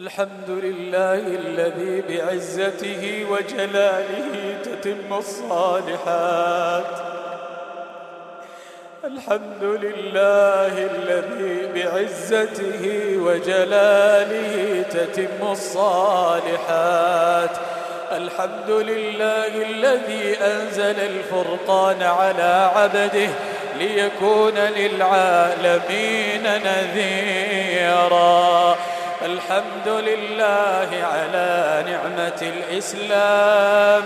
الحمد لله الذي بعزته وجلاله تتم الصالحات. الحمد لله الذي بعزته وجلاله تتم الصالحات. الحمد لله الذي أنزل الفرقان على عبده ليكون للعالمين نذيرا. الحمد لله على نعمة الإسلام.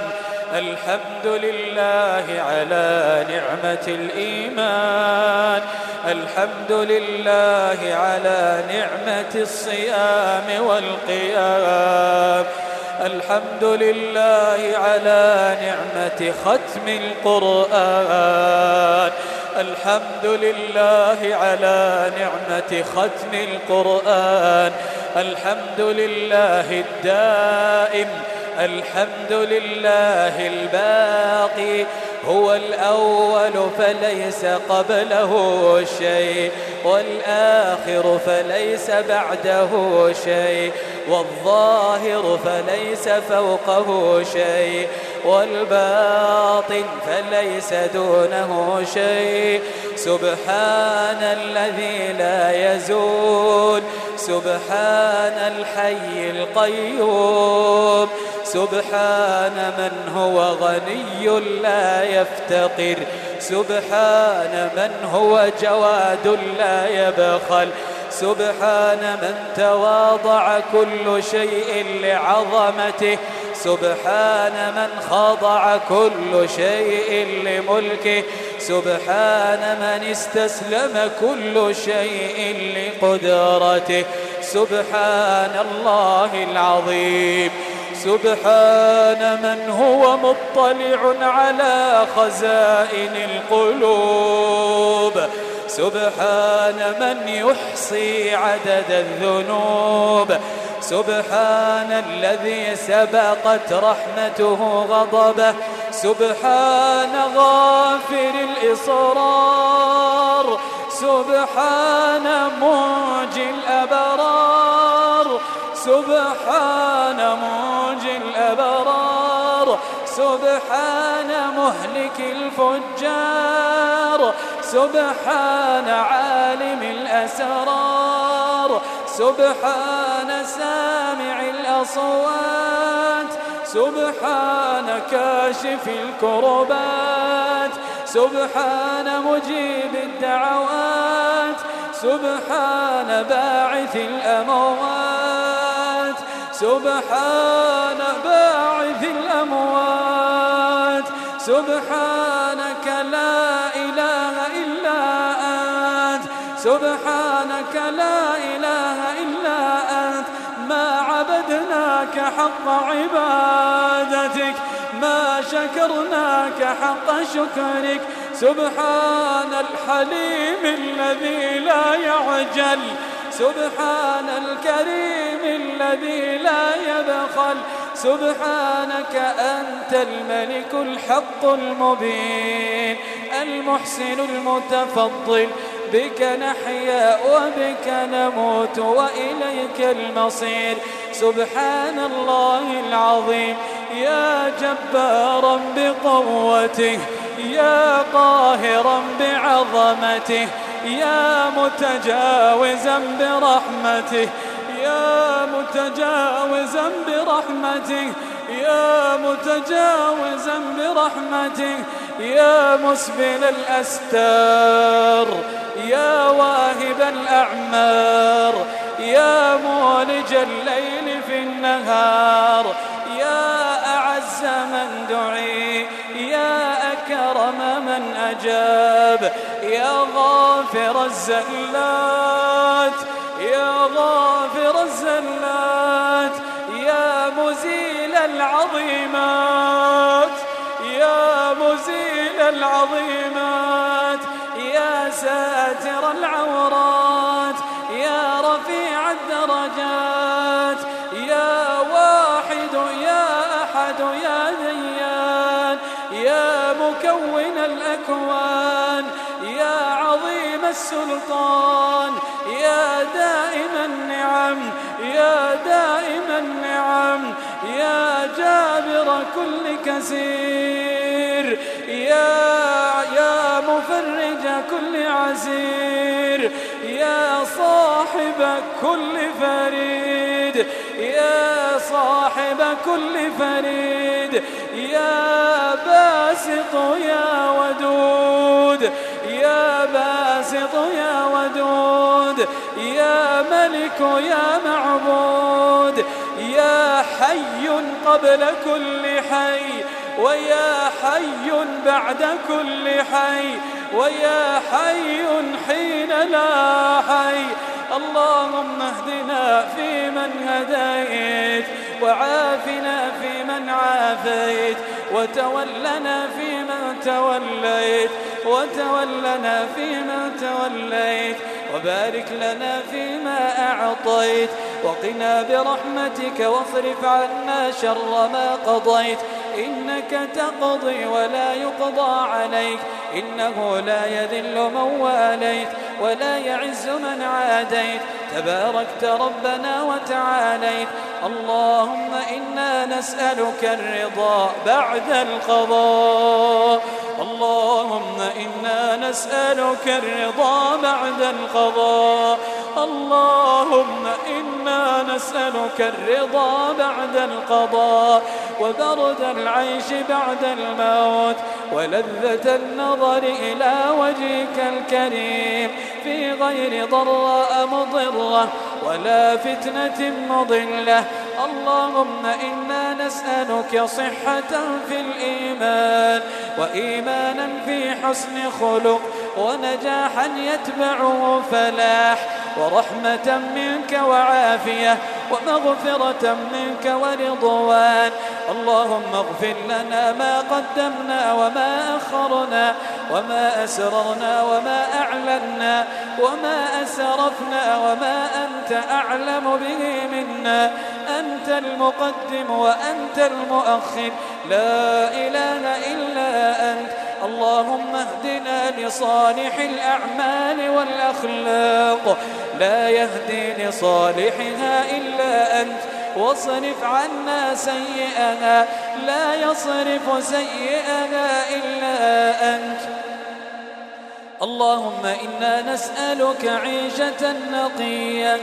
الحمد لله على نعمة الإيمان. الحمد لله على نعمة الصيام والقيام. الحمد لله على نعمة ختم القرآن. الحمد لله على نعمة ختم القرآن. الحمد لله الدائم. الحمد لله الباقي. هو الأول فليس قبله شيء والآخر فليس بعده شيء والظاهر فليس فوقه شيء. والباطن فليس دونه شيء. سبحان الذي لا يزول. سبحان الحي القيوم. سبحان من هو غني لا يفتقر. سبحان من هو جواد لا يبخل. سبحان من تواضع كل شيء لعظمته. سبحان من خضع كل شيء لملكه. سبحان من استسلم كل شيء لقدرته. سبحان الله العظيم. سبحان من هو مطلع على خزائن القلوب. سبحان من يحصي عدد الذنوب. سبحان الذي سبقت رحمته غضبه سبحان غافر الإصرار. سبحان منجي الأبرار. سبحان منجي الأبرار. سبحان مهلك الفجار. سبحان عالم الأسرار. سبحان سامع الأصوات سبحان كاشف الكربات سبحان مجيب الدعوات سبحان باعث الأموات سبحان باعث الأموات سبحانك لا إله إلا سبحانك لا إله إلا أنت. ما عبدناك حق عبادتك ما شكرناك حق شكرك. سبحان الحليم الذي لا يعجل سبحان الكريم الذي لا يبخل. سبحانك أنت الملك الحق المبين المحسن المتفضل. بك نحيا وبك نموت وإليك المصير. سبحان الله العظيم. يا جبارا بقوته يا قاهرا بعظمته يا متجاوزا برحمته يا متجاوزا برحمته يا متجاوزا برحمته يا مسبل الأستار. يا واهب الأعمار يا مولج الليل في النهار يا أعز من دعي يا أكرم من أجاب يا غافر الزلات يا غافر الزلات يا مزيل العظيمات. الدرجات يا واحد يا أحد يا ديان يا مكون الأكوان. يا عظيم السلطان. يا دائم النعم. يا دائم النعم. يا جابر كل كثير يا يا مفرج كل عسير. يا صاحب كل فريد يا صاحب كل فريد يا باسط يا ودود يا باسط يا ودود يا ملك يا معبود يا حي قبل كل حي ويا حي بعد كل حي. ويا حي حين لا حي. اللهم اهدنا فيمن هديت وعافنا فيمن عافيت وتولنا فيمن توليت وتولنا فيمن توليت وبارك لنا فيما أعطيت وقنا برحمتك واصرف عنا شر ما قضيت. إنك تقضي ولا يقضى عليك. إنه لا يذل من واليت ولا يعز من عاديت. تباركت ربنا وتعاليت. اللهم إنا نسألك الرضا بعد القضاء. اللهم إنا نسألك الرضا بعد القضاء. اللهم إنا نسألك الرضا بعد القضاء وبرد العيش بعد الموت ولذة النظر إلى وجهك الكريم في غير ضراء مضرة ولا فتنة مضلة. اللهم إنا نسألك صحة في الإيمان وإيمانا في حسن خلق ونجاحا يتبعه فلاح. ورحمة منك وعافية ومغفرة منك ورضوان. اللهم اغفر لنا ما قدمنا وما أخرنا وما أسررنا وما أعلنا وما أسرفنا وما أنت أعلم به منا. أنت المقدم وأنت المؤخر. لا إله إلا أنت. اللهم اهدنا لصالح الأعمال والأخلاق. لا يهدي لصالحها إلا أنت. واصرف عنا سيئها لا يصرف سيئها إلا أنت. اللهم إنا نسألك عيشة نقية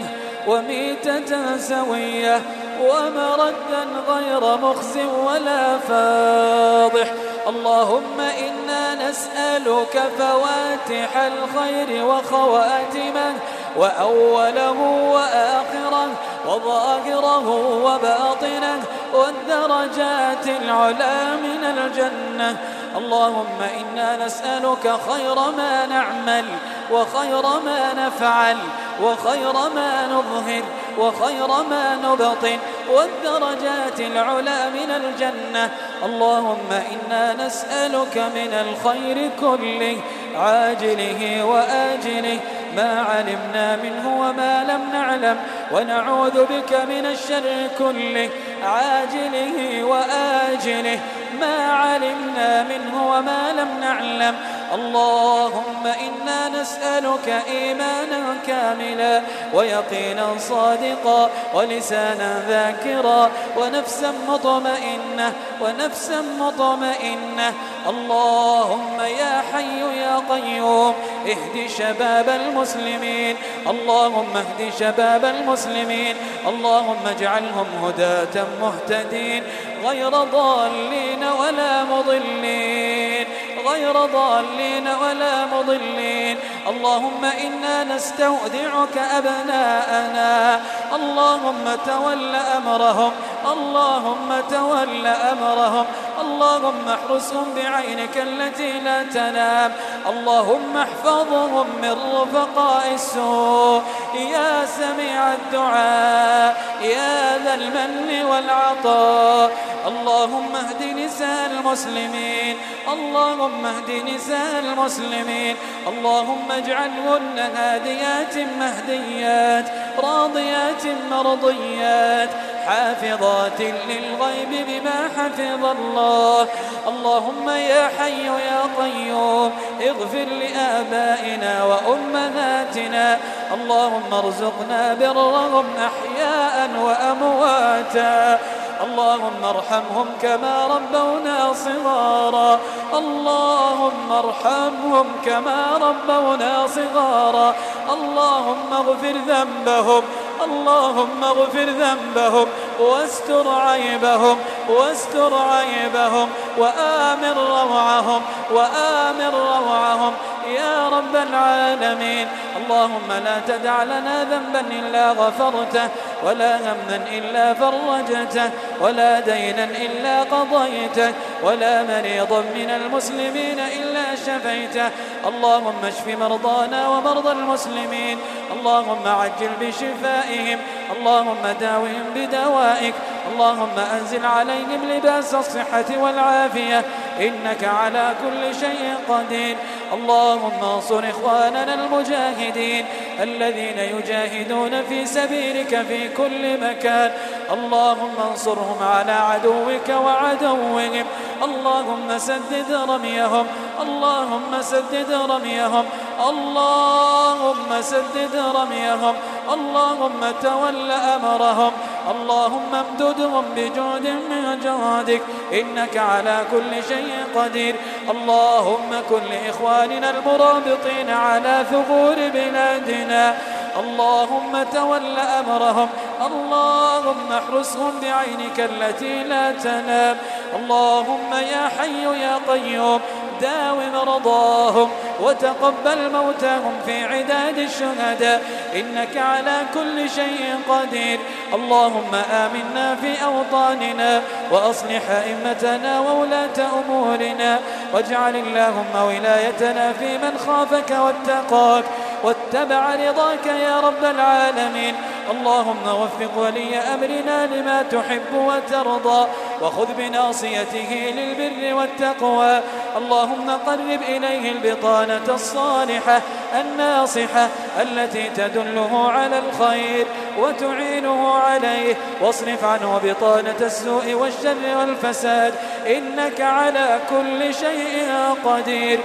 وميتة سوية ومردا غير مخز ولا فاضح. اللهم إنا نسألك فواتح الخير وخواتمه وأوله وآخره وظاهره وباطنه والدرجات العلا من الجنة. اللهم إنا نسألك خير ما نعمل وخير ما نفعل وخير ما نظهر وخير ما نبطن. والدرجات العلا من الجنة. اللهم إنا نسألك من الخير كله عاجله وآجله. ما علمنا منه وما لم نعلم ونعوذ بك من الشر كله عاجله وآجله. ما علمنا منه وما لم نعلم اللهم إنا نسألك إيمانا كاملا ويقينا صادقا ولسانا ذاكرا ونفسا مطمئنة ونفسا مطمئنة. اللهم يا حي يا قيوم اهد شباب المسلمين. اللهم اهد شباب المسلمين. اللهم اجعلهم هداة مهتدين غير ضالين ولا مضلين. غير ضالين ولا مضلين. اللهم إنا نستودعك أبناءنا. اللهم تول أمرهم. اللهم تول أمرهم. اللهم احرسهم بعينك التي لا تنام. اللهم احفظهم من رفقاء السوء. يا سميع الدعاء يا ذا المن والعطاء. اللهم اهد نساء المسلمين اللهم اهد نساء المسلمين. اللهم اجعلهن هاديات مهديات راضيات مرضيات. حافظات للغيب بما حفظ الله. اللهم يا حي يا قيوم اغفر لآبائنا وأمهاتنا. اللهم ارزقنا برهم أحياء وأموات ميتا اللهم ارحمهم كما ربونا صغارا. اللهم ارحمهم كما ربونا صغارا. اللهم اغفر ذنبهم. اللهم اغفر ذنبهم. واستر عيبهم واستر عيبهم وآمن روعهم وآمن روعهم. يا رب العالمين اللهم لا تدع لنا ذنبا إلا غفرته ولا هما إلا فرجته ولا دينا إلا قضيته ولا مريضا من المسلمين إلا شفيته. اللهم اشف مرضانا ومرضى المسلمين اللهم عجل بشفائهم اللهم داوهم بدوائك اللهم أنزل عليهم لباس الصحة والعافية إنك على كل شيء قدير. اللهم انصر إخواننا المجاهدين الذين يجاهدون في سبيلك في كل مكان. اللهم انصرهم على عدوك وعدوهم. اللهم سدد رميهم. اللهم سدد رميهم. اللهم سدد رميهم. اللهم تول أمرهم. اللهم امددهم بجود من جهدك إنك على كل شيء قدير. اللهم كن لإخواننا المرابطين على ثغور بلادنا. اللهم تول أمرهم اللهم احرسهم بعينك التي لا تنام. اللهم يا حي يا قيوم داو مرضاهم وتقبل موتاهم في عداد الشهداء. إنك على كل شيء قدير. اللهم آمنا في أوطاننا وأصلح أئمتنا وولاة أمورنا. واجعل اللهم ولايتنا في من خافك واتقاك. واتبع رضاك يا رب العالمين. اللهم وفق ولي أمرنا لما تحب وترضى. وخذ بناصيته للبر والتقوى. اللهم قرب إليه البطانة الصالحة الناصحة التي تدله على الخير وتعينه عليه. واصرف عنه بطانة السوء والشر والفساد. إنك على كل شيء قدير.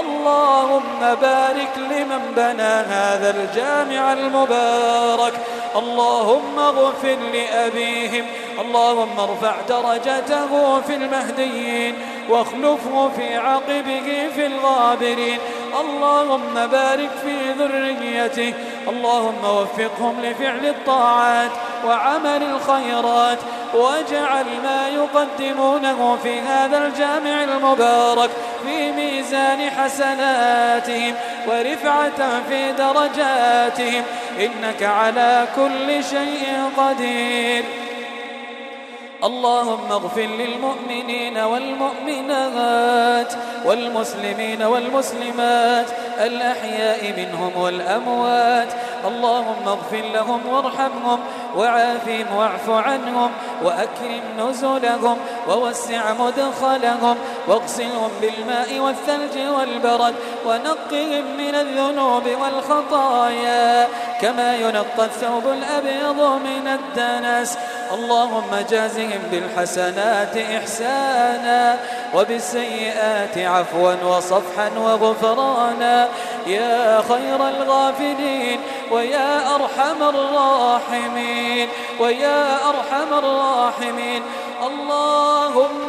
اللهم بارك لمن بنى هذا الجامع المبارك. اللهم اغفر لأبيهم اللهم ارفع درجته في المهديين واخلفه في عقبه في الغابرين. اللهم بارك في ذريته اللهم وفقهم لفعل الطاعات وعمل الخيرات واجعل ما يقدمونه في هذا الجامع المبارك في ميزان حسناتهم. ورفعة في درجاتهم. إنك على كل شيء قدير. اللهم اغفر للمؤمنين والمؤمنات والمسلمين والمسلمات الأحياء منهم والأموات. اللهم اغفر لهم وارحمهم وعافهم واعف عنهم وأكرم نزلهم ووسع مدخلهم واغسلهم بالماء والثلج والبرد ونقهم من الذنوب والخطايا كما ينقى الثوب الأبيض من الدنس. اللهم جازهم بالحسنات إحسانا وبالسيئات عفوا وصفحا وغفرانا. يا خير الغافلين ويا أرحم الراحمين ويا أرحم الراحمين. اللهم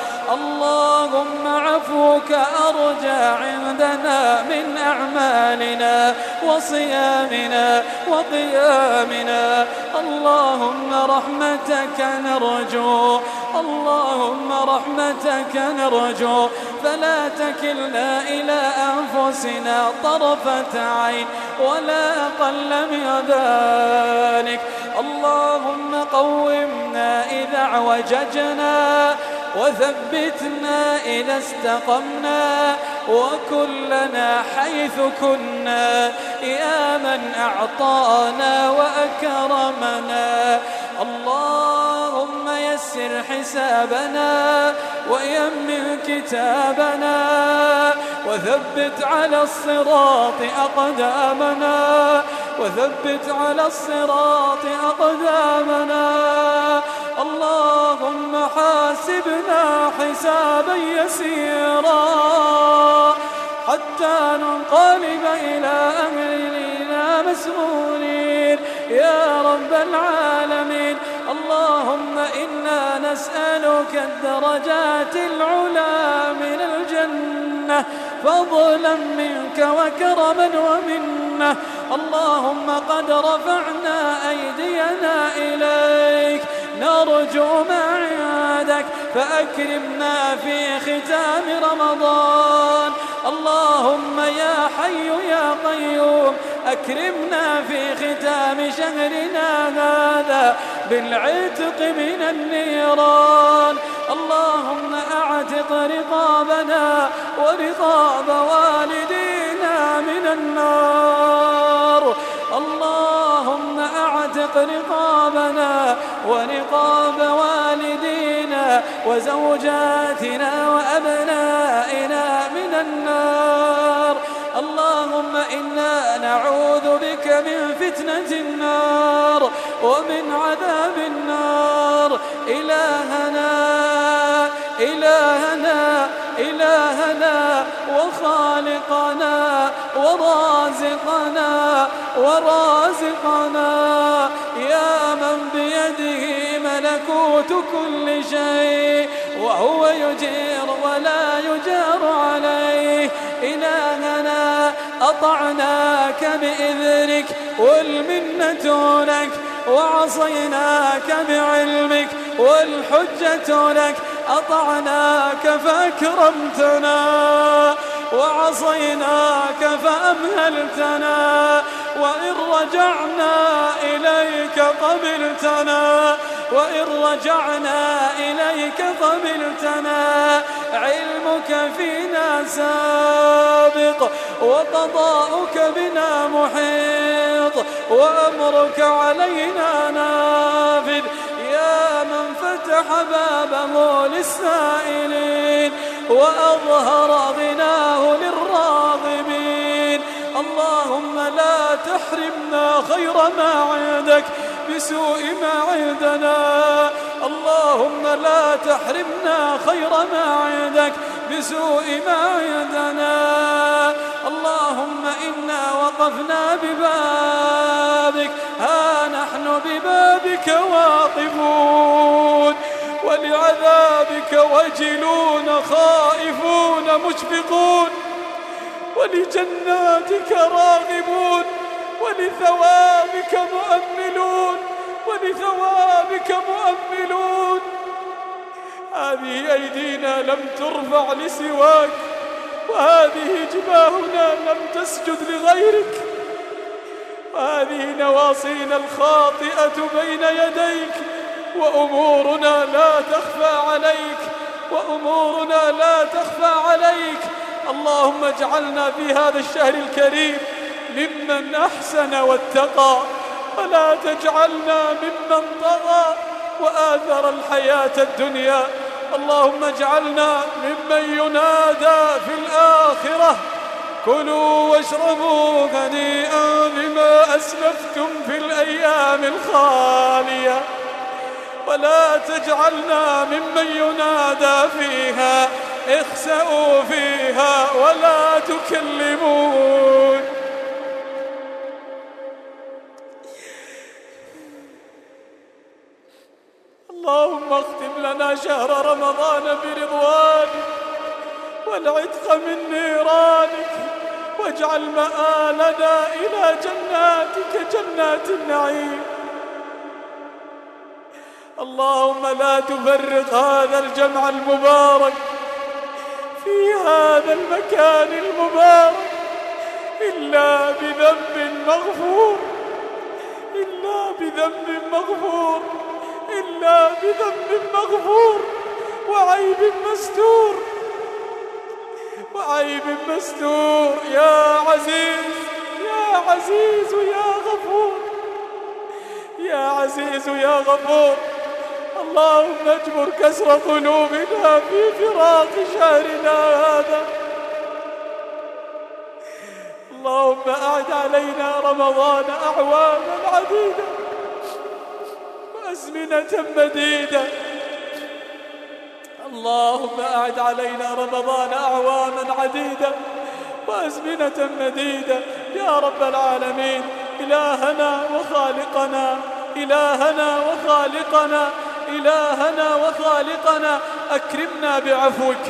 اللهم عفوك أرجى عندنا من أعمالنا وصيامنا وقيامنا. اللهم رحمتك نرجو اللهم رحمتك نرجو. فلا تكلنا إلى أنفسنا طرفة عين ولا أقل من ذلك. اللهم قومنا إذا اعوججنا وثبتنا إذا استقمنا وكلنا حيث كنا. يا من أعطانا وأكرمنا. اللهم يسر حسابنا ويمن كتابنا وثبت على الصراط أقدامنا. وثبت على الصراط أقدامنا. اللهم حاسبنا حسابا يسيرا حتى ننقلب إلى أهلنا مسرورين. يا رب العالمين اللهم إنا نسألك الدرجات العلا من الجنة فضلا منك وكرما ومنة. اللهم قد رفعنا أيدينا إليك نرجو ما عندك فأكرمنا في ختام رمضان. اللهم يا حي يا قيوم أكرمنا في ختام شهرنا هذا بالعتق من النيران. اللهم أعتق رقابنا ورقاب والدينا من النار. اللهم أعتق رقابنا ورقاب والدينا وزوجاتنا وأبنائنا من النار. اللهم إنا نعوذ بك من فتنة النار ومن عذاب النار. إلهنا إلهنا إلهنا وخالقنا ورازقنا ورازقنا. يا من بيده ملكوت كل شيء وهو يجير ولا يجار عليه. إلهنا أطعناك بإذنك والمنة لك وعصيناك بعلمك والحجة لك. أطعناك فأكرمتنا وعصيناك فأمهلتنا. وإن رجعنا إليك قبلتنا وإن رجعنا إليك قبلتنا علمك فينا سابق وقضاؤك بنا محيط وأمرك علينا نافذ. يا من فتح بابه للسائلين وأظهر غناه للراغبين. اللهم لا تحرمنا خير ما عندك بسوء ما عندنا. اللهم لا تحرمنا خير ما عندك بسوء ما عندنا. اللهم إنا وقفنا ببابك. ها نحن ببابك واقفون. ولعذابك وجلون خائفون مشفقون. ولجناتك راغبون ولثوابك مؤملون ولثوابك مؤملون. هذه أيدينا لم ترفع لسواك وهذه جباهنا لم تسجد لغيرك. وهذه نواصينا الخاطئة بين يديك وأمورنا لا تخفى عليك وأمورنا لا تخفى عليك. اللهم اجعلنا في هذا الشهر الكريم ممن أحسن واتقى ولا تجعلنا ممن طغى وآثر الحياة الدنيا. اللهم اجعلنا ممن ينادى في الآخرة. كلوا واشربوا هنيئا بما أسلفتم في الأيام الخالية. ولا تجعلنا ممن ينادى فيها اخسأوا فيها ولا تكلمون. اللهم اختم لنا شهر رمضان برضوانك والعتق من نيرانك واجعل مآلنا إلى جناتك جنات النعيم. اللهم لا تفرق هذا الجمع المبارك في هذا المكان المبارك إلا بذنب مغفور إلا بذنب مغفور إلا بذنب مغفور وعيب مستور وعيب مستور. يا عزيز يا عزيز يا غفور يا عزيز يا غفور. اللهم اجبر كسر قلوبنا في فراق شهرنا هذا. اللهم أعد علينا رمضان أعواما عديدة وأزمنة مديدة. اللهم أعد علينا رمضان أعواما عديدة وأزمنة مديدة. يا رب العالمين إلهنا وخالقنا إلهنا وخالقنا. إلهنا وخالقنا أكرمنا بعفوك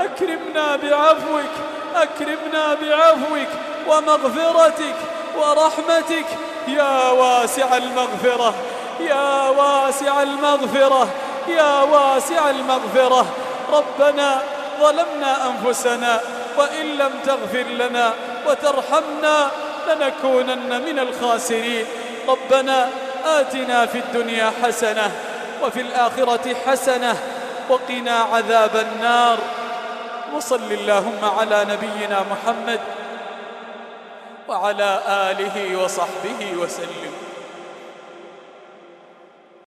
أكرمنا بعفوك أكرمنا بعفوك ومغفرتك ورحمتك. يا واسع المغفرة يا واسع المغفرة يا واسع المغفرة. ربنا ظلمنا أنفسنا وإن لم تغفر لنا وترحمنا لنكونن من الخاسرين. ربنا آتنا في الدنيا حسنة وفي الآخرة حسنة وقنا عذاب النار. وصل اللهم على نبينا محمد وعلى آله وصحبه وسلم.